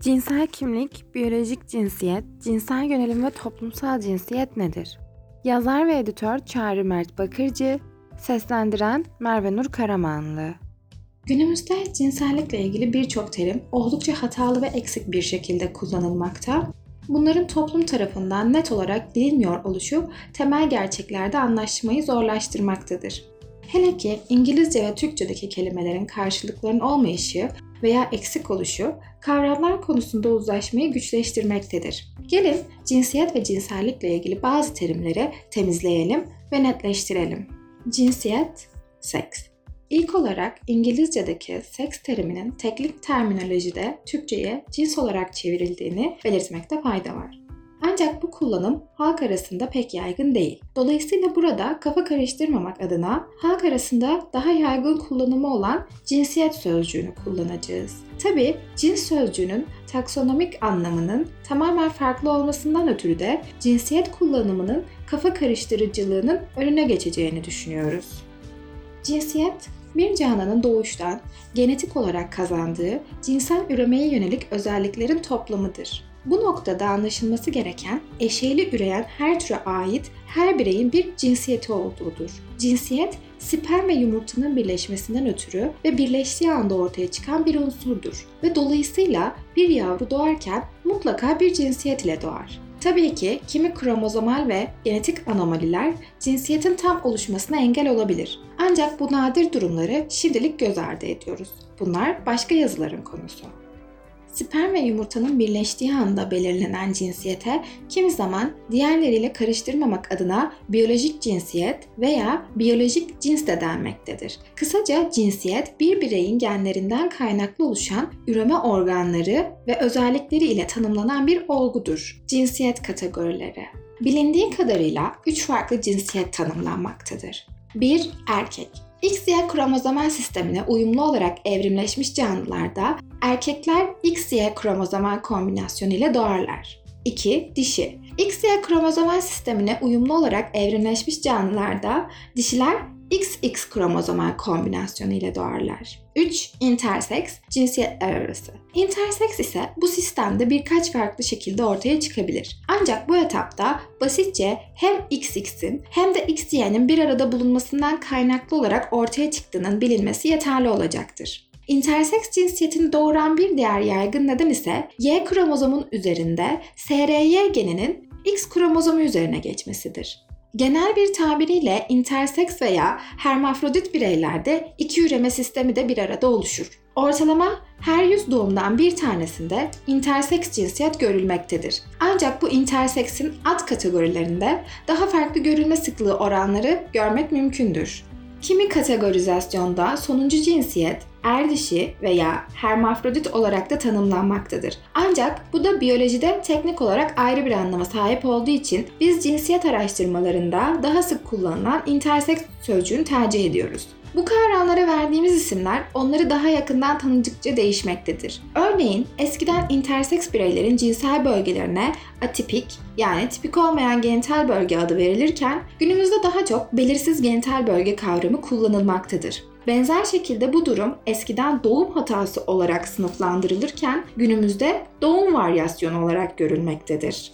Cinsel kimlik, biyolojik cinsiyet, cinsel yönelim ve toplumsal cinsiyet nedir? Yazar ve editör Çağrı Mert Bakırcı, seslendiren Merve Nur Karamanlı. Günümüzde cinsellikle ilgili birçok terim oldukça hatalı ve eksik bir şekilde kullanılmakta. Bunların toplum tarafından net olarak bilinmiyor oluşu temel gerçeklerde anlaşmayı zorlaştırmaktadır. Hele ki İngilizce ve Türkçedeki kelimelerin karşılıklarının olmayışı veya eksik oluşu kavramlar konusunda uzlaşmayı güçleştirmektedir. Gelin cinsiyet ve cinsellikle ilgili bazı terimleri temizleyelim ve netleştirelim. Cinsiyet, seks. İlk olarak İngilizce'deki seks teriminin teknik terminolojide Türkçe'ye cins olarak çevrildiğini belirtmekte fayda var. Ancak bu kullanım halk arasında pek yaygın değil. Dolayısıyla burada kafa karıştırmamak adına halk arasında daha yaygın kullanımı olan cinsiyet sözcüğünü kullanacağız. Tabi cins sözcüğünün taksonomik anlamının tamamen farklı olmasından ötürü de cinsiyet kullanımının kafa karıştırıcılığının önüne geçeceğini düşünüyoruz. Cinsiyet, bir canlının doğuştan genetik olarak kazandığı cinsel üremeye yönelik özelliklerin toplamıdır. Bu noktada anlaşılması gereken eşeğli üreyen her türe ait her bireyin bir cinsiyeti olduğudur. Cinsiyet, sperm ve yumurtanın birleşmesinden ötürü ve birleştiği anda ortaya çıkan bir unsurdur ve dolayısıyla bir yavru doğarken mutlaka bir cinsiyet ile doğar. Tabii ki kimi kromozomal ve genetik anomaliler cinsiyetin tam oluşmasına engel olabilir. Ancak bu nadir durumları şimdilik göz ardı ediyoruz. Bunlar başka yazıların konusu. Sperm ve yumurtanın birleştiği anda belirlenen cinsiyete kimi zaman diğerleriyle karıştırmamak adına biyolojik cinsiyet veya biyolojik cins de denmektedir. Kısaca cinsiyet bir bireyin genlerinden kaynaklı oluşan üreme organları ve özellikleri ile tanımlanan bir olgudur. Cinsiyet kategorileri Bilindiği kadarıyla 3 farklı cinsiyet tanımlanmaktadır. 1. Erkek XY kromozomal sistemine uyumlu olarak evrimleşmiş canlılarda erkekler XY kromozomal kombinasyonu ile doğarlar. 2. Dişi XY kromozomal sistemine uyumlu olarak evrimleşmiş canlılarda dişiler XX kromozomal kombinasyonu ile doğarlar. 3. Interseks, cinsiyetler arası. Interseks ise bu sistemde birkaç farklı şekilde ortaya çıkabilir. Ancak bu etapta basitçe hem XX'in hem de XY'nin bir arada bulunmasından kaynaklı olarak ortaya çıktığının bilinmesi yeterli olacaktır. Interseks cinsiyetini doğuran bir diğer yaygın neden ise Y kromozomun üzerinde SRY geninin X kromozomu üzerine geçmesidir. Genel bir tabiriyle interseks veya hermafrodit bireylerde iki üreme sistemi de bir arada oluşur. Ortalama her 100 doğumdan bir tanesinde interseks cinsiyet görülmektedir. Ancak bu interseksin alt kategorilerinde daha farklı görülme sıklığı oranları görmek mümkündür. Kimi kategorizasyonda sonuncu cinsiyet er dişi veya hermafrodit olarak da tanımlanmaktadır. Ancak bu da biyolojide teknik olarak ayrı bir anlama sahip olduğu için biz cinsiyet araştırmalarında daha sık kullanılan interseks sözcüğünü tercih ediyoruz. Bu kavramlara verdiğimiz isimler onları daha yakından tanıdıkça değişmektedir. Örneğin eskiden interseks bireylerin cinsel bölgelerine atipik yani tipik olmayan genital bölge adı verilirken günümüzde daha çok belirsiz genital bölge kavramı kullanılmaktadır. Benzer şekilde bu durum eskiden doğum hatası olarak sınıflandırılırken günümüzde doğum varyasyonu olarak görülmektedir.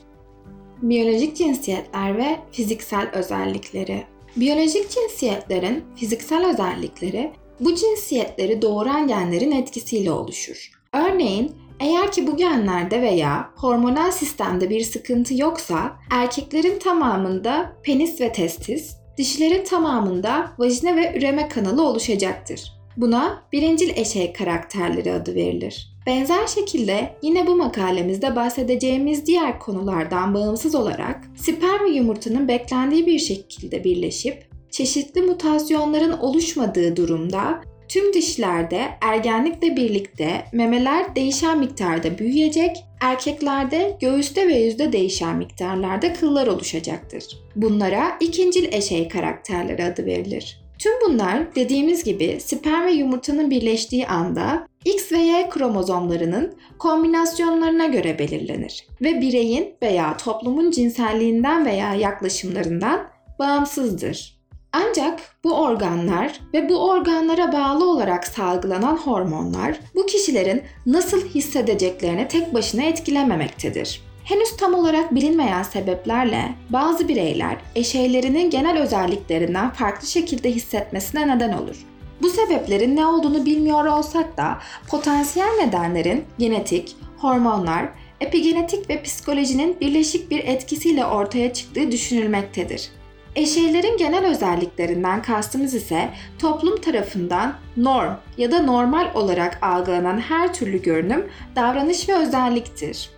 Biyolojik cinsiyetler ve fiziksel özellikleri Biyolojik cinsiyetlerin fiziksel özellikleri bu cinsiyetleri doğuran genlerin etkisiyle oluşur. Örneğin eğer ki bu genlerde veya hormonal sistemde bir sıkıntı yoksa erkeklerin tamamında penis ve testis, dişilerin tamamında vajina ve üreme kanalı oluşacaktır. Buna birincil eşey karakterleri adı verilir. Benzer şekilde yine bu makalemizde bahsedeceğimiz diğer konulardan bağımsız olarak sperm ve yumurtanın beklendiği bir şekilde birleşip çeşitli mutasyonların oluşmadığı durumda tüm dişlerde ergenlikle birlikte memeler değişen miktarda büyüyecek, erkeklerde göğüste ve yüzde değişen miktarlarda kıllar oluşacaktır. Bunlara ikincil eşey karakterleri adı verilir. Tüm bunlar dediğimiz gibi sperm ve yumurtanın birleştiği anda X ve Y kromozomlarının kombinasyonlarına göre belirlenir ve bireyin veya toplumun cinselliğinden veya yaklaşımlarından bağımsızdır. Ancak bu organlar ve bu organlara bağlı olarak salgılanan hormonlar bu kişilerin nasıl hissedeceklerini tek başına etkilememektedir. Henüz tam olarak bilinmeyen sebeplerle bazı bireyler eşeylerinin genel özelliklerinden farklı şekilde hissetmesine neden olur. Bu sebeplerin ne olduğunu bilmiyor olsak da potansiyel nedenlerin genetik, hormonlar, epigenetik ve psikolojinin birleşik bir etkisiyle ortaya çıktığı düşünülmektedir. Eşeylerin genel özelliklerinden kastımız ise toplum tarafından norm ya da normal olarak algılanan her türlü görünüm, davranış ve özelliktir.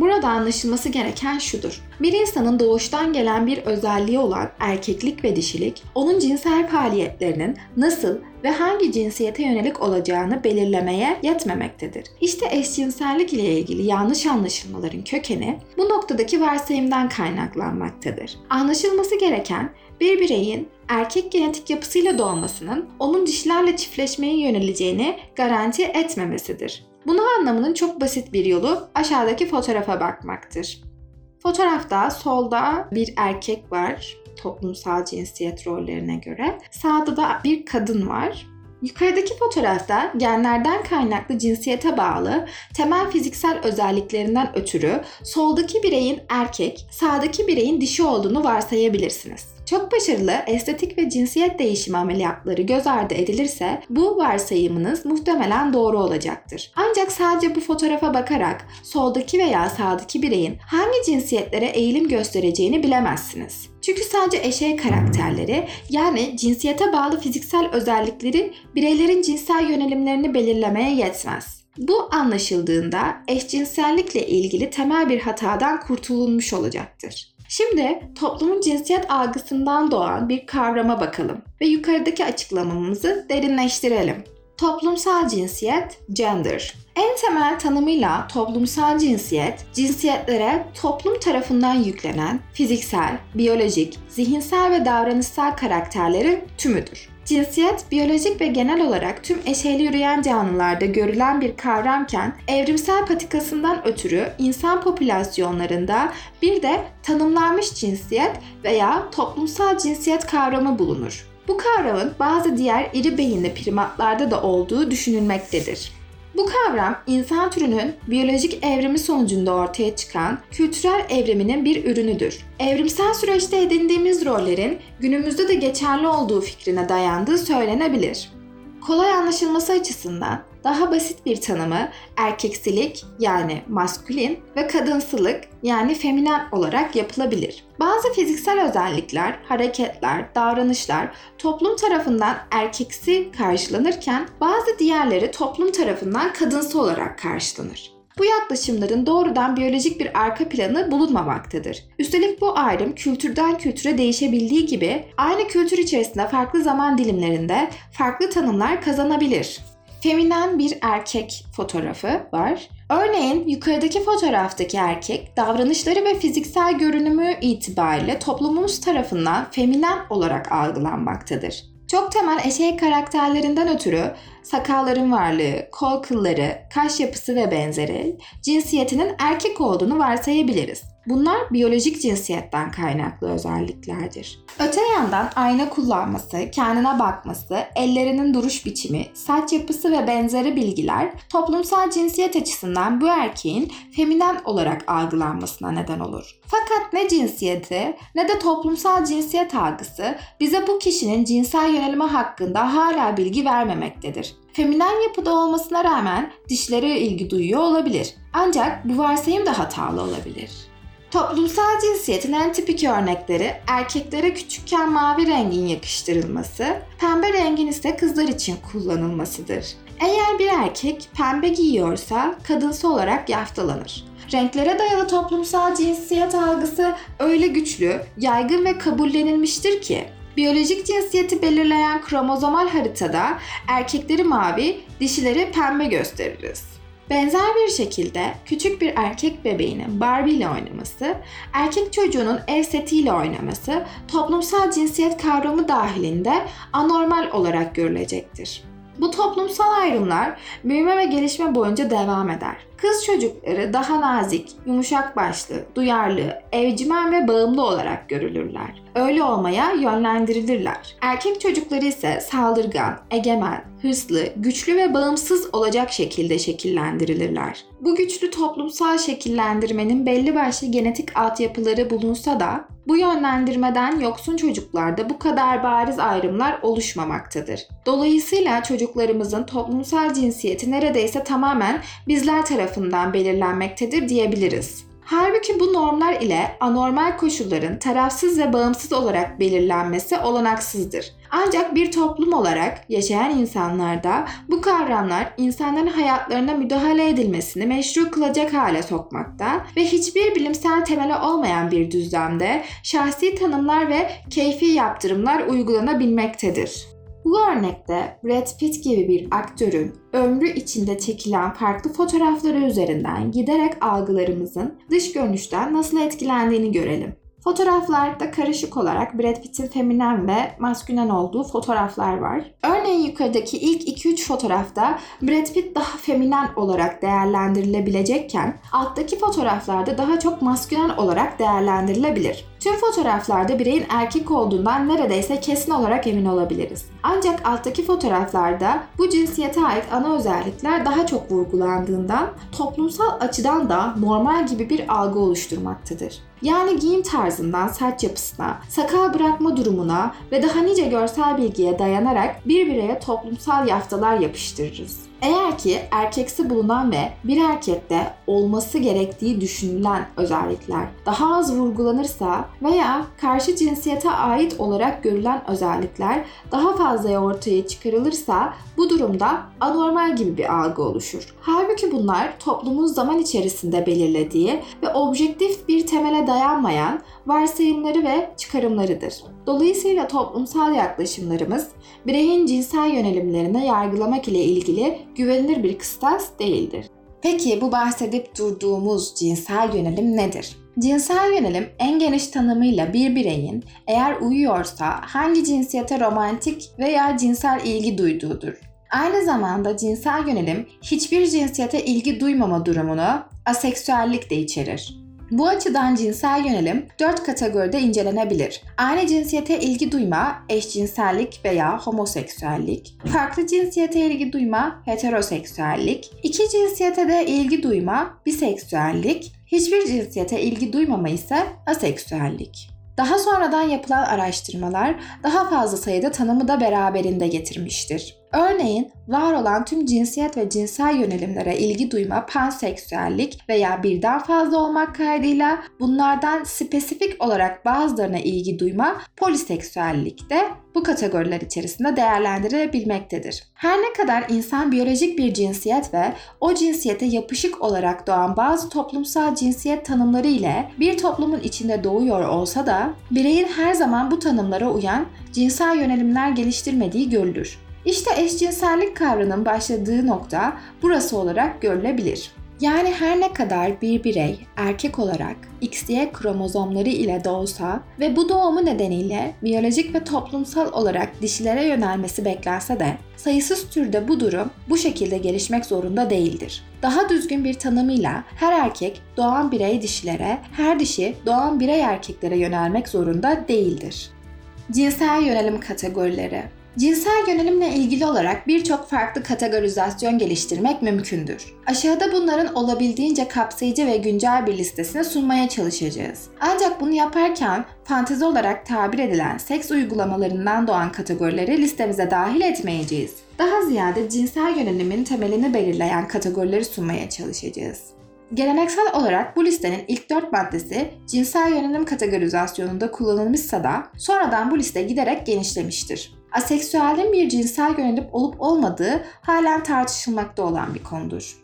Burada anlaşılması gereken şudur. Bir insanın doğuştan gelen bir özelliği olan erkeklik ve dişilik, onun cinsel faaliyetlerinin nasıl ve hangi cinsiyete yönelik olacağını belirlemeye yetmemektedir. İşte eşcinsellik ile ilgili yanlış anlaşılmaların kökeni bu noktadaki varsayımdan kaynaklanmaktadır. Anlaşılması gereken bir bireyin erkek genetik yapısıyla doğmasının onun dişilerle çiftleşmeye yöneleceğini garanti etmemesidir. Bunu anlamanın çok basit bir yolu aşağıdaki fotoğrafa bakmaktır. Fotoğrafta solda bir erkek var toplumsal cinsiyet rollerine göre. Sağda da bir kadın var. Yukarıdaki fotoğrafta genlerden kaynaklı cinsiyete bağlı temel fiziksel özelliklerinden ötürü soldaki bireyin erkek, sağdaki bireyin dişi olduğunu varsayabilirsiniz. Çok başarılı estetik ve cinsiyet değişimi ameliyatları göz ardı edilirse bu varsayımınız muhtemelen doğru olacaktır. Ancak sadece bu fotoğrafa bakarak soldaki veya sağdaki bireyin hangi cinsiyetlere eğilim göstereceğini bilemezsiniz. Çünkü sadece eşey karakterleri yani cinsiyete bağlı fiziksel özellikleri bireylerin cinsel yönelimlerini belirlemeye yetmez. Bu anlaşıldığında eşcinsellikle ilgili temel bir hatadan kurtulunmuş olacaktır. Şimdi toplumun cinsiyet algısından doğan bir kavrama bakalım ve yukarıdaki açıklamamızı derinleştirelim. Toplumsal cinsiyet, gender. En temel tanımıyla toplumsal cinsiyet, cinsiyetlere toplum tarafından yüklenen fiziksel, biyolojik, zihinsel ve davranışsal karakterlerin tümüdür. Cinsiyet, biyolojik ve genel olarak tüm eşeyli yürüyen canlılarda görülen bir kavramken evrimsel patikasından ötürü insan popülasyonlarında bir de tanımlanmış cinsiyet veya toplumsal cinsiyet kavramı bulunur. Bu kavramın bazı diğer iri beyinli primatlarda da olduğu düşünülmektedir. Bu kavram insan türünün biyolojik evrimi sonucunda ortaya çıkan kültürel evriminin bir ürünüdür. Evrimsel süreçte edindiğimiz rollerin günümüzde de geçerli olduğu fikrine dayandığı söylenebilir. Kolay anlaşılması açısından daha basit bir tanımı erkeksilik yani maskülin ve kadınsılık yani feminen olarak yapılabilir. Bazı fiziksel özellikler, hareketler, davranışlar toplum tarafından erkeksi karşılanırken bazı diğerleri toplum tarafından kadınsı olarak karşılanır. Bu yaklaşımların doğrudan biyolojik bir arka planı bulunmamaktadır. Üstelik bu ayrım kültürden kültüre değişebildiği gibi aynı kültür içerisinde farklı zaman dilimlerinde farklı tanımlar kazanabilir. Feminen bir erkek fotoğrafı var. Örneğin yukarıdaki fotoğraftaki erkek davranışları ve fiziksel görünümü itibariyle toplumumuz tarafından feminen olarak algılanmaktadır. Çok temel eşey karakterlerinden ötürü sakalların varlığı, kol kılları, kaş yapısı ve benzeri cinsiyetinin erkek olduğunu varsayabiliriz. Bunlar biyolojik cinsiyetten kaynaklı özelliklerdir. Öte yandan ayna kullanması, kendine bakması, ellerinin duruş biçimi, saç yapısı ve benzeri bilgiler toplumsal cinsiyet açısından bu erkeğin feminen olarak algılanmasına neden olur. Fakat ne cinsiyeti ne de toplumsal cinsiyet algısı bize bu kişinin cinsel yönelimi hakkında hala bilgi vermemektedir. Feminen yapıda olmasına rağmen dişlere ilgi duyuyor olabilir. Ancak bu varsayım da hatalı olabilir. Toplumsal cinsiyetin en tipik örnekleri erkeklere küçükken mavi rengin yakıştırılması, pembe rengin ise kızlar için kullanılmasıdır. Eğer bir erkek pembe giyiyorsa kadınsı olarak yaftalanır. Renklere dayalı toplumsal cinsiyet algısı öyle güçlü, yaygın ve kabullenilmiştir ki biyolojik cinsiyeti belirleyen kromozomal haritada erkekleri mavi, dişileri pembe gösteririz. Benzer bir şekilde küçük bir erkek bebeğinin Barbie ile oynaması, erkek çocuğunun ev setiyle oynaması toplumsal cinsiyet kavramı dahilinde anormal olarak görülecektir. Bu toplumsal ayrımlar büyüme ve gelişme boyunca devam eder. Kız çocukları daha nazik, yumuşak başlı, duyarlı, evcimen ve bağımlı olarak görülürler. Öyle olmaya yönlendirilirler. Erkek çocukları ise saldırgan, egemen, hırslı, güçlü ve bağımsız olacak şekilde şekillendirilirler. Bu güçlü toplumsal şekillendirmenin belli başlı genetik altyapıları bulunsa da bu yönlendirmeden yoksun çocuklarda bu kadar bariz ayrımlar oluşmamaktadır. Dolayısıyla çocuklarımızın toplumsal cinsiyeti neredeyse tamamen bizler tarafından belirlenmektedir diyebiliriz. Halbuki bu normlar ile anormal koşulların tarafsız ve bağımsız olarak belirlenmesi olanaksızdır. Ancak bir toplum olarak yaşayan insanlarda bu kavramlar insanların hayatlarına müdahale edilmesini meşru kılacak hale sokmakta ve hiçbir bilimsel temeli olmayan bir düzlemde şahsi tanımlar ve keyfi yaptırımlar uygulanabilmektedir. Bu örnekte Brad Pitt gibi bir aktörün ömrü içinde çekilen farklı fotoğrafları üzerinden giderek algılarımızın dış görünüşten nasıl etkilendiğini görelim. Fotoğraflarda karışık olarak Brad Pitt'in feminen ve maskülen olduğu fotoğraflar var. Örneğin yukarıdaki ilk 2-3 fotoğrafta Brad Pitt daha feminen olarak değerlendirilebilecekken alttaki fotoğraflarda daha çok maskülen olarak değerlendirilebilir. Tüm fotoğraflarda bireyin erkek olduğundan neredeyse kesin olarak emin olabiliriz. Ancak alttaki fotoğraflarda bu cinsiyete ait ana özellikler daha çok vurgulandığından toplumsal açıdan da normal gibi bir algı oluşturmaktadır. Yani giyim tarzından saç yapısına, sakal bırakma durumuna ve daha nice görsel bilgiye dayanarak bir bireye toplumsal yaftalar yapıştırırız. Eğer ki erkeksi bulunan ve bir erkekte olması gerektiği düşünülen özellikler daha az vurgulanırsa veya karşı cinsiyete ait olarak görülen özellikler daha fazla ortaya çıkarılırsa bu durumda anormal gibi bir algı oluşur. Halbuki bunlar toplumun zaman içerisinde belirlediği ve objektif bir temele dayanmayan varsayımları ve çıkarımlarıdır. Dolayısıyla toplumsal yaklaşımlarımız bireyin cinsel yönelimlerine yargılamak ile ilgili güvenilir bir kıstas değildir. Peki bu bahsedip durduğumuz cinsel yönelim nedir? Cinsel yönelim en geniş tanımıyla bir bireyin eğer uyuyorsa hangi cinsiyete romantik veya cinsel ilgi duyduğudur. Aynı zamanda cinsel yönelim hiçbir cinsiyete ilgi duymama durumunu aseksüellik de içerir. Bu açıdan cinsel yönelim dört kategoride incelenebilir. Aynı cinsiyete ilgi duyma, eşcinsellik veya homoseksüellik. Farklı cinsiyete ilgi duyma, heteroseksüellik. İki cinsiyete de ilgi duyma, biseksüellik. Hiçbir cinsiyete ilgi duymama ise aseksüellik. Daha sonradan yapılan araştırmalar daha fazla sayıda tanımı da beraberinde getirmiştir. Örneğin var olan tüm cinsiyet ve cinsel yönelimlere ilgi duyma panseksüellik veya birden fazla olmak kaydıyla bunlardan spesifik olarak bazılarına ilgi duyma poliseksüellik de bu kategoriler içerisinde değerlendirilebilmektedir. Her ne kadar insan biyolojik bir cinsiyet ve o cinsiyete yapışık olarak doğan bazı toplumsal cinsiyet tanımları ile bir toplumun içinde doğuyor olsa da bireyin her zaman bu tanımlara uyan cinsel yönelimler geliştirmediği görülür. İşte eşcinsellik kavramının başladığı nokta burası olarak görülebilir. Yani her ne kadar bir birey erkek olarak XY kromozomları ile doğsa ve bu doğumu nedeniyle biyolojik ve toplumsal olarak dişilere yönelmesi beklense de sayısız türde bu durum bu şekilde gelişmek zorunda değildir. Daha düzgün bir tanımıyla her erkek doğan birey dişilere, her dişi doğan birey erkeklere yönelmek zorunda değildir. Cinsel yönelim kategorileri Cinsel yönelimle ilgili olarak birçok farklı kategorizasyon geliştirmek mümkündür. Aşağıda bunların olabildiğince kapsayıcı ve güncel bir listesini sunmaya çalışacağız. Ancak bunu yaparken fantezi olarak tabir edilen seks uygulamalarından doğan kategorileri listemize dahil etmeyeceğiz. Daha ziyade cinsel yönelimin temelini belirleyen kategorileri sunmaya çalışacağız. Geleneksel olarak bu listenin ilk 4 maddesi cinsel yönelim kategorizasyonunda kullanılmışsa da sonradan bu liste giderek genişlemiştir. Aseksüelin bir cinsel yönelim olup olmadığı halen tartışılmakta olan bir konudur.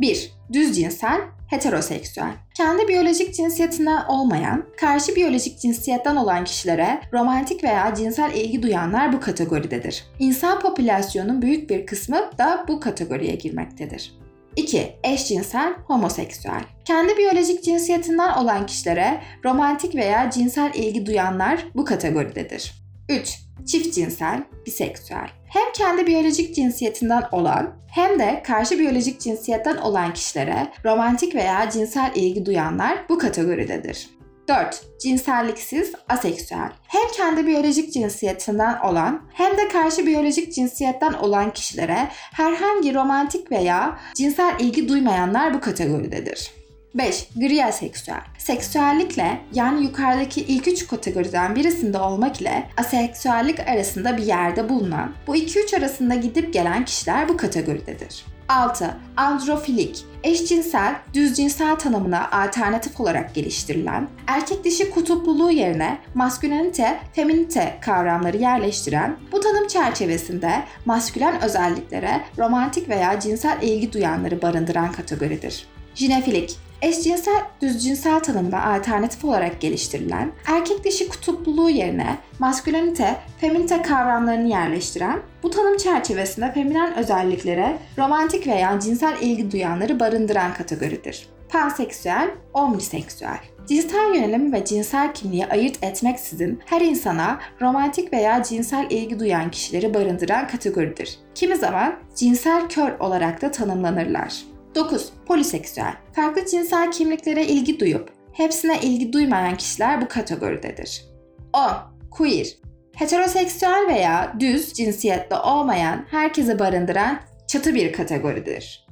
1. Düz cinsel, heteroseksüel. Kendi biyolojik cinsiyetinden olmayan, karşı biyolojik cinsiyetten olan kişilere romantik veya cinsel ilgi duyanlar bu kategoridedir. İnsan popülasyonunun büyük bir kısmı da bu kategoriye girmektedir. 2. Eşcinsel, homoseksüel. Kendi biyolojik cinsiyetinden olan kişilere romantik veya cinsel ilgi duyanlar bu kategoridedir. 3. Çift cinsel, biseksüel. Hem kendi biyolojik cinsiyetinden olan hem de karşı biyolojik cinsiyetten olan kişilere romantik veya cinsel ilgi duyanlar bu kategoridedir. 4. Cinselliksiz, aseksüel. Hem kendi biyolojik cinsiyetinden olan hem de karşı biyolojik cinsiyetten olan kişilere herhangi romantik veya cinsel ilgi duymayanlar bu kategoridedir. 5. Gri aseksüel. Seksüellikle yani yukarıdaki ilk üç kategoriden birisinde olmak ile aseksüellik arasında bir yerde bulunan, bu iki üç arasında gidip gelen kişiler bu kategoridedir. 6. Androfilik, eşcinsel, düzcinsel tanımına alternatif olarak geliştirilen, erkek dişi kutupluluğu yerine maskülenite, feminite kavramları yerleştiren, bu tanım çerçevesinde maskülen özelliklere romantik veya cinsel ilgi duyanları barındıran kategoridir. Jinefilik, eşcinsel düzcinsel tanımına alternatif olarak geliştirilen, erkek dişi kutupluluğu yerine maskülenite, feminite kavramlarını yerleştiren, bu tanım çerçevesinde feminen özelliklere romantik veya cinsel ilgi duyanları barındıran kategoridir. Panseksüel, omniseksüel. Cinsel yönelim ve cinsel kimliği ayırt etmeksizin her insana romantik veya cinsel ilgi duyan kişileri barındıran kategoridir. Kimi zaman cinsel kör olarak da tanımlanırlar. 9. Poliseksüel. Farklı cinsel kimliklere ilgi duyup hepsine ilgi duymayan kişiler bu kategoridedir. 10. Queer. Heteroseksüel veya düz cinsiyette olmayan herkese barındıran çatı bir kategoridir.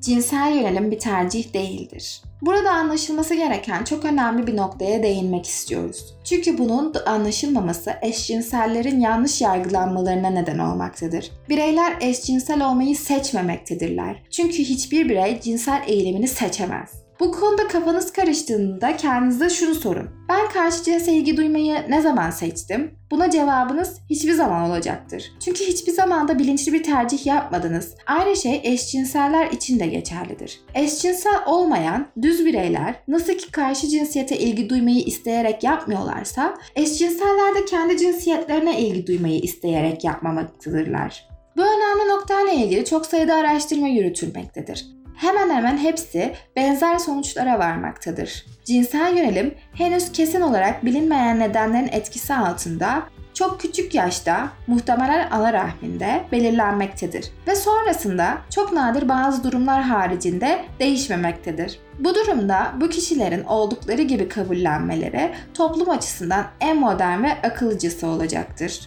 Cinsel yönelim bir tercih değildir. Burada anlaşılması gereken çok önemli bir noktaya değinmek istiyoruz. Çünkü bunun anlaşılmaması eşcinsellerin yanlış yargılanmalarına neden olmaktadır. Bireyler eşcinsel olmayı seçmemektedirler. Çünkü hiçbir birey cinsel eğilimini seçemez. Bu konuda kafanız karıştığında kendinize şunu sorun. Ben karşı cinse ilgi duymayı ne zaman seçtim? Buna cevabınız hiçbir zaman olacaktır. Çünkü hiçbir zaman da bilinçli bir tercih yapmadınız. Aynı şey eşcinseller için de geçerlidir. Eşcinsel olmayan düz bireyler nasıl ki karşı cinsiyete ilgi duymayı isteyerek yapmıyorlarsa, eşcinseller de kendi cinsiyetlerine ilgi duymayı isteyerek yapmamaktadırlar. Bu önemli noktayla ilgili çok sayıda araştırma yürütülmektedir hemen hemen hepsi benzer sonuçlara varmaktadır. Cinsel yönelim henüz kesin olarak bilinmeyen nedenlerin etkisi altında çok küçük yaşta muhtemelen ana rahminde belirlenmektedir ve sonrasında çok nadir bazı durumlar haricinde değişmemektedir. Bu durumda bu kişilerin oldukları gibi kabullenmeleri toplum açısından en modern ve akıllıcısı olacaktır.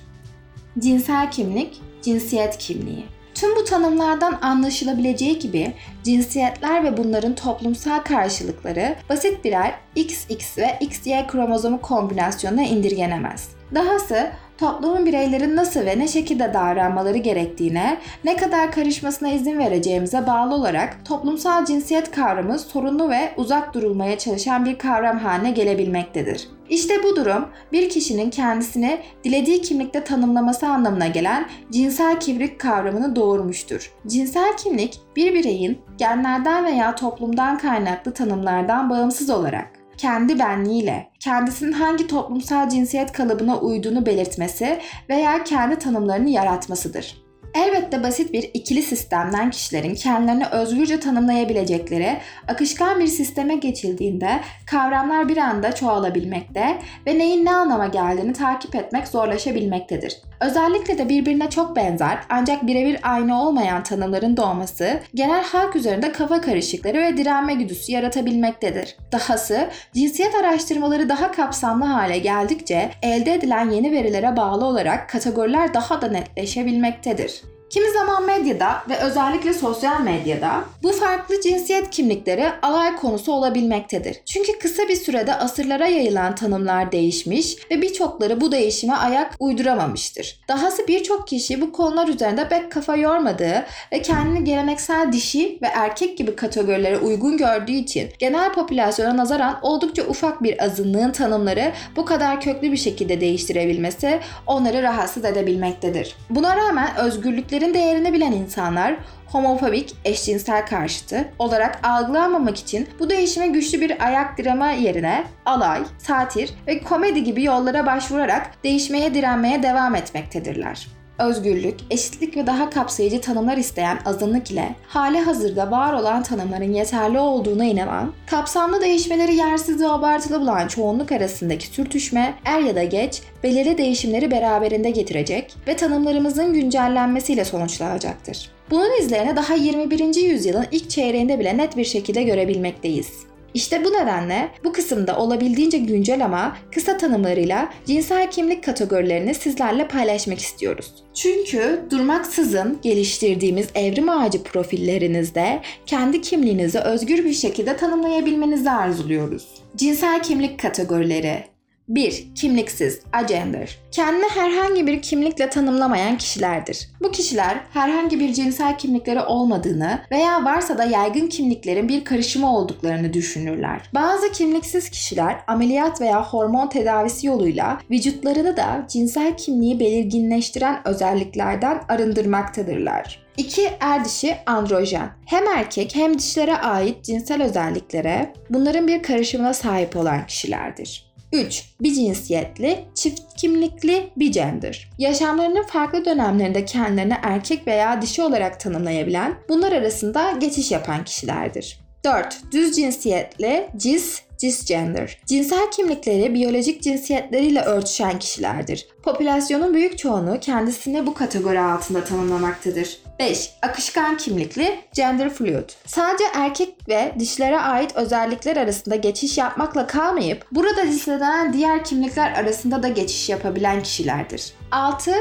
Cinsel kimlik, cinsiyet kimliği. Tüm bu tanımlardan anlaşılabileceği gibi cinsiyetler ve bunların toplumsal karşılıkları basit birer XX ve XY kromozomu kombinasyonuna indirgenemez. Dahası toplumun bireylerin nasıl ve ne şekilde davranmaları gerektiğine, ne kadar karışmasına izin vereceğimize bağlı olarak toplumsal cinsiyet kavramı sorunlu ve uzak durulmaya çalışan bir kavram haline gelebilmektedir. İşte bu durum bir kişinin kendisini dilediği kimlikte tanımlaması anlamına gelen cinsel kimlik kavramını doğurmuştur. Cinsel kimlik bir bireyin genlerden veya toplumdan kaynaklı tanımlardan bağımsız olarak kendi benliğiyle, kendisinin hangi toplumsal cinsiyet kalıbına uyduğunu belirtmesi veya kendi tanımlarını yaratmasıdır. Elbette basit bir ikili sistemden kişilerin kendilerini özgürce tanımlayabilecekleri akışkan bir sisteme geçildiğinde kavramlar bir anda çoğalabilmekte ve neyin ne anlama geldiğini takip etmek zorlaşabilmektedir. Özellikle de birbirine çok benzer ancak birebir aynı olmayan tanımların doğması genel halk üzerinde kafa karışıkları ve direnme güdüsü yaratabilmektedir. Dahası cinsiyet araştırmaları daha kapsamlı hale geldikçe elde edilen yeni verilere bağlı olarak kategoriler daha da netleşebilmektedir. Kimi zaman medyada ve özellikle sosyal medyada bu farklı cinsiyet kimlikleri alay konusu olabilmektedir. Çünkü kısa bir sürede asırlara yayılan tanımlar değişmiş ve birçokları bu değişime ayak uyduramamıştır. Dahası birçok kişi bu konular üzerinde pek kafa yormadığı ve kendini geleneksel dişi ve erkek gibi kategorilere uygun gördüğü için genel popülasyona nazaran oldukça ufak bir azınlığın tanımları bu kadar köklü bir şekilde değiştirebilmesi onları rahatsız edebilmektedir. Buna rağmen özgürlükleri Cinsiyetlerin değerini bilen insanlar homofobik, eşcinsel karşıtı olarak algılanmamak için bu değişime güçlü bir ayak dirama yerine alay, satir ve komedi gibi yollara başvurarak değişmeye direnmeye devam etmektedirler. Özgürlük, eşitlik ve daha kapsayıcı tanımlar isteyen azınlık ile hali hazırda var olan tanımların yeterli olduğuna inanan, kapsamlı değişmeleri yersiz ve abartılı bulan çoğunluk arasındaki sürtüşme er ya da geç belirli değişimleri beraberinde getirecek ve tanımlarımızın güncellenmesiyle sonuçlanacaktır. Bunun izlerini daha 21. yüzyılın ilk çeyreğinde bile net bir şekilde görebilmekteyiz. İşte bu nedenle bu kısımda olabildiğince güncel ama kısa tanımlarıyla cinsel kimlik kategorilerini sizlerle paylaşmak istiyoruz. Çünkü durmaksızın geliştirdiğimiz evrim ağacı profillerinizde kendi kimliğinizi özgür bir şekilde tanımlayabilmenizi arzuluyoruz. Cinsel kimlik kategorileri 1. Kimliksiz, agender. Kendini herhangi bir kimlikle tanımlamayan kişilerdir. Bu kişiler herhangi bir cinsel kimlikleri olmadığını veya varsa da yaygın kimliklerin bir karışımı olduklarını düşünürler. Bazı kimliksiz kişiler ameliyat veya hormon tedavisi yoluyla vücutlarını da cinsel kimliği belirginleştiren özelliklerden arındırmaktadırlar. 2. Er dişi androjen. Hem erkek hem dişlere ait cinsel özelliklere bunların bir karışımına sahip olan kişilerdir. 3. Bir cinsiyetli, çift kimlikli bir gender. Yaşamlarının farklı dönemlerinde kendilerini erkek veya dişi olarak tanımlayabilen, bunlar arasında geçiş yapan kişilerdir. 4. Düz cinsiyetli, cis, cisgender. Cinsel kimlikleri biyolojik cinsiyetleriyle örtüşen kişilerdir. Popülasyonun büyük çoğunluğu kendisini bu kategori altında tanımlamaktadır. 5. Akışkan kimlikli gender fluid. Sadece erkek ve dişlere ait özellikler arasında geçiş yapmakla kalmayıp burada listelenen diğer kimlikler arasında da geçiş yapabilen kişilerdir. 6.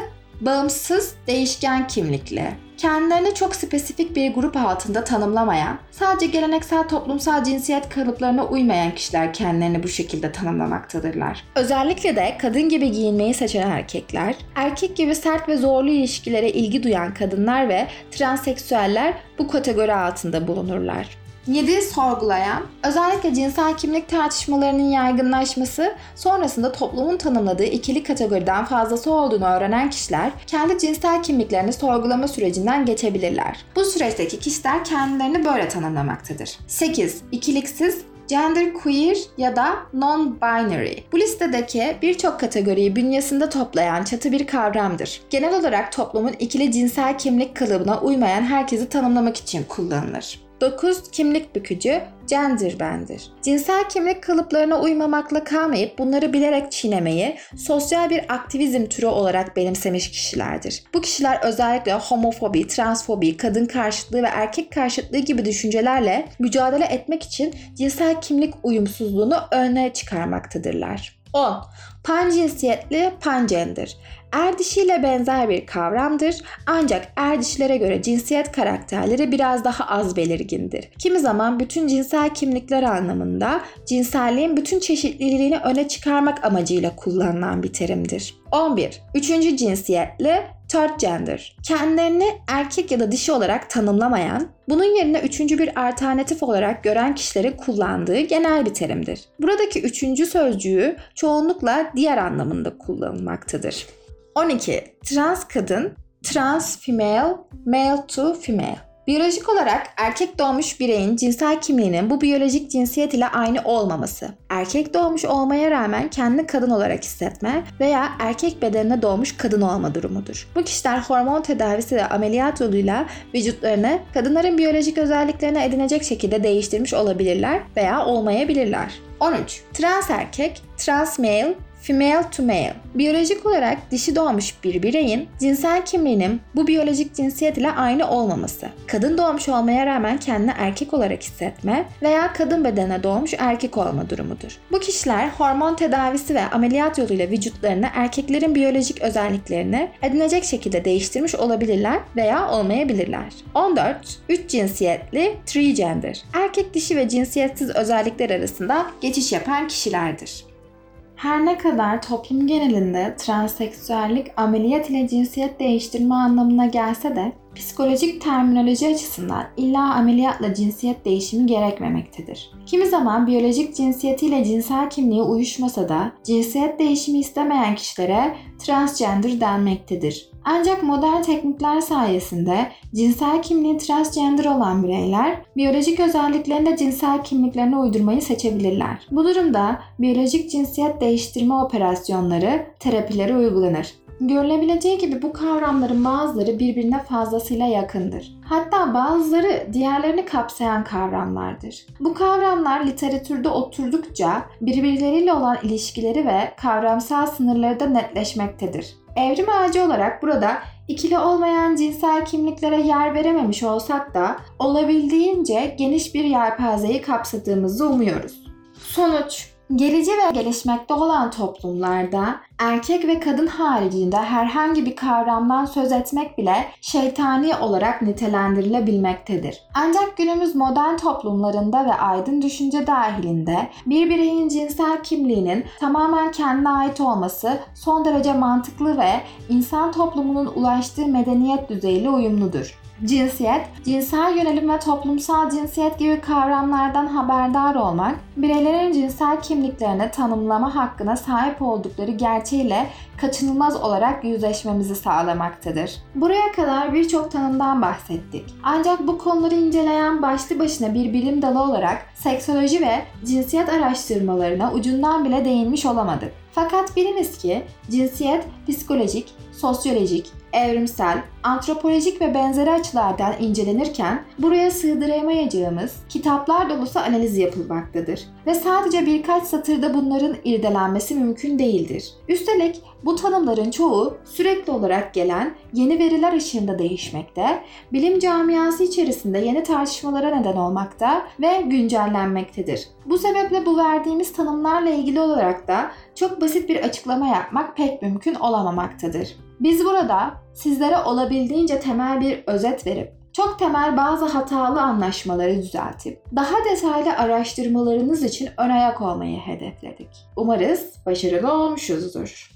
Bağımsız değişken kimlikli. Kendilerini çok spesifik bir grup altında tanımlamayan, sadece geleneksel toplumsal cinsiyet kalıplarına uymayan kişiler kendilerini bu şekilde tanımlamaktadırlar. Özellikle de kadın gibi giyinmeyi seçen erkekler, erkek gibi sert ve zorlu ilişkilere ilgi duyan kadınlar ve transseksüeller bu kategori altında bulunurlar. 7. Sorgulayan, özellikle cinsel kimlik tartışmalarının yaygınlaşması sonrasında toplumun tanımladığı ikili kategoriden fazlası olduğunu öğrenen kişiler kendi cinsel kimliklerini sorgulama sürecinden geçebilirler. Bu süreçteki kişiler kendilerini böyle tanımlamaktadır. 8. İkiliksiz gender queer ya da non-binary. Bu listedeki birçok kategoriyi bünyesinde toplayan çatı bir kavramdır. Genel olarak toplumun ikili cinsel kimlik kalıbına uymayan herkesi tanımlamak için kullanılır. 9. Kimlik bükücü, gender bender. Cinsel kimlik kalıplarına uymamakla kalmayıp bunları bilerek çiğnemeyi sosyal bir aktivizm türü olarak benimsemiş kişilerdir. Bu kişiler özellikle homofobi, transfobi, kadın karşıtlığı ve erkek karşıtlığı gibi düşüncelerle mücadele etmek için cinsel kimlik uyumsuzluğunu öne çıkarmaktadırlar. 10. Pancinsiyetli pangender. Er dişiyle benzer bir kavramdır ancak er dişilere göre cinsiyet karakterleri biraz daha az belirgindir. Kimi zaman bütün cinsel kimlikler anlamında cinselliğin bütün çeşitliliğini öne çıkarmak amacıyla kullanılan bir terimdir. 11. Üçüncü cinsiyetli third gender. Kendilerini erkek ya da dişi olarak tanımlamayan, bunun yerine üçüncü bir alternatif olarak gören kişilerin kullandığı genel bir terimdir. Buradaki üçüncü sözcüğü çoğunlukla diğer anlamında kullanılmaktadır. 12. Trans kadın, trans female, male to female. Biyolojik olarak erkek doğmuş bireyin cinsel kimliğinin bu biyolojik cinsiyet ile aynı olmaması, erkek doğmuş olmaya rağmen kendini kadın olarak hissetme veya erkek bedenine doğmuş kadın olma durumudur. Bu kişiler hormon tedavisi ve ameliyat yoluyla vücutlarını kadınların biyolojik özelliklerine edinecek şekilde değiştirmiş olabilirler veya olmayabilirler. 13. Trans erkek, trans male, female to male. Biyolojik olarak dişi doğmuş bir bireyin cinsel kimliğinin bu biyolojik cinsiyet ile aynı olmaması, kadın doğmuş olmaya rağmen kendini erkek olarak hissetme veya kadın bedenine doğmuş erkek olma durumudur. Bu kişiler hormon tedavisi ve ameliyat yoluyla vücutlarını erkeklerin biyolojik özelliklerini edinecek şekilde değiştirmiş olabilirler veya olmayabilirler. 14. Üç cinsiyetli three gender. Erkek dişi ve cinsiyetsiz özellikler arasında geçiş yapan kişilerdir. Her ne kadar toplum genelinde transseksüellik ameliyat ile cinsiyet değiştirme anlamına gelse de psikolojik terminoloji açısından illa ameliyatla cinsiyet değişimi gerekmemektedir. Kimi zaman biyolojik cinsiyetiyle cinsel kimliği uyuşmasa da cinsiyet değişimi istemeyen kişilere transgender denmektedir. Ancak modern teknikler sayesinde cinsel kimliği transgender olan bireyler biyolojik özelliklerini de cinsel kimliklerine uydurmayı seçebilirler. Bu durumda biyolojik cinsiyet değiştirme operasyonları, terapileri uygulanır. Görülebileceği gibi bu kavramların bazıları birbirine fazlasıyla yakındır. Hatta bazıları diğerlerini kapsayan kavramlardır. Bu kavramlar literatürde oturdukça birbirleriyle olan ilişkileri ve kavramsal sınırları da netleşmektedir. Evrim ağacı olarak burada ikili olmayan cinsel kimliklere yer verememiş olsak da olabildiğince geniş bir yelpazeyi kapsadığımızı umuyoruz. Sonuç Gerici ve gelişmekte olan toplumlarda erkek ve kadın haricinde herhangi bir kavramdan söz etmek bile şeytani olarak nitelendirilebilmektedir. Ancak günümüz modern toplumlarında ve aydın düşünce dahilinde bir bireyin cinsel kimliğinin tamamen kendine ait olması son derece mantıklı ve insan toplumunun ulaştığı medeniyet düzeyiyle uyumludur. Cinsiyet, cinsel yönelim ve toplumsal cinsiyet gibi kavramlardan haberdar olmak, bireylerin cinsel kimliklerini tanımlama hakkına sahip oldukları gerçeğiyle kaçınılmaz olarak yüzleşmemizi sağlamaktadır. Buraya kadar birçok tanımdan bahsettik. Ancak bu konuları inceleyen başlı başına bir bilim dalı olarak seksoloji ve cinsiyet araştırmalarına ucundan bile değinmiş olamadık. Fakat biliniz ki cinsiyet psikolojik, sosyolojik, evrimsel, antropolojik ve benzeri açılardan incelenirken buraya sığdıramayacağımız kitaplar dolusu analiz yapılmaktadır ve sadece birkaç satırda bunların irdelenmesi mümkün değildir. Üstelik bu tanımların çoğu sürekli olarak gelen yeni veriler ışığında değişmekte, bilim camiası içerisinde yeni tartışmalara neden olmakta ve güncellenmektedir. Bu sebeple bu verdiğimiz tanımlarla ilgili olarak da çok basit bir açıklama yapmak pek mümkün olamamaktadır. Biz burada sizlere olabildiğince temel bir özet verip çok temel bazı hatalı anlaşmaları düzeltip daha detaylı araştırmalarınız için ön ayak olmayı hedefledik. Umarız başarılı olmuşuzdur.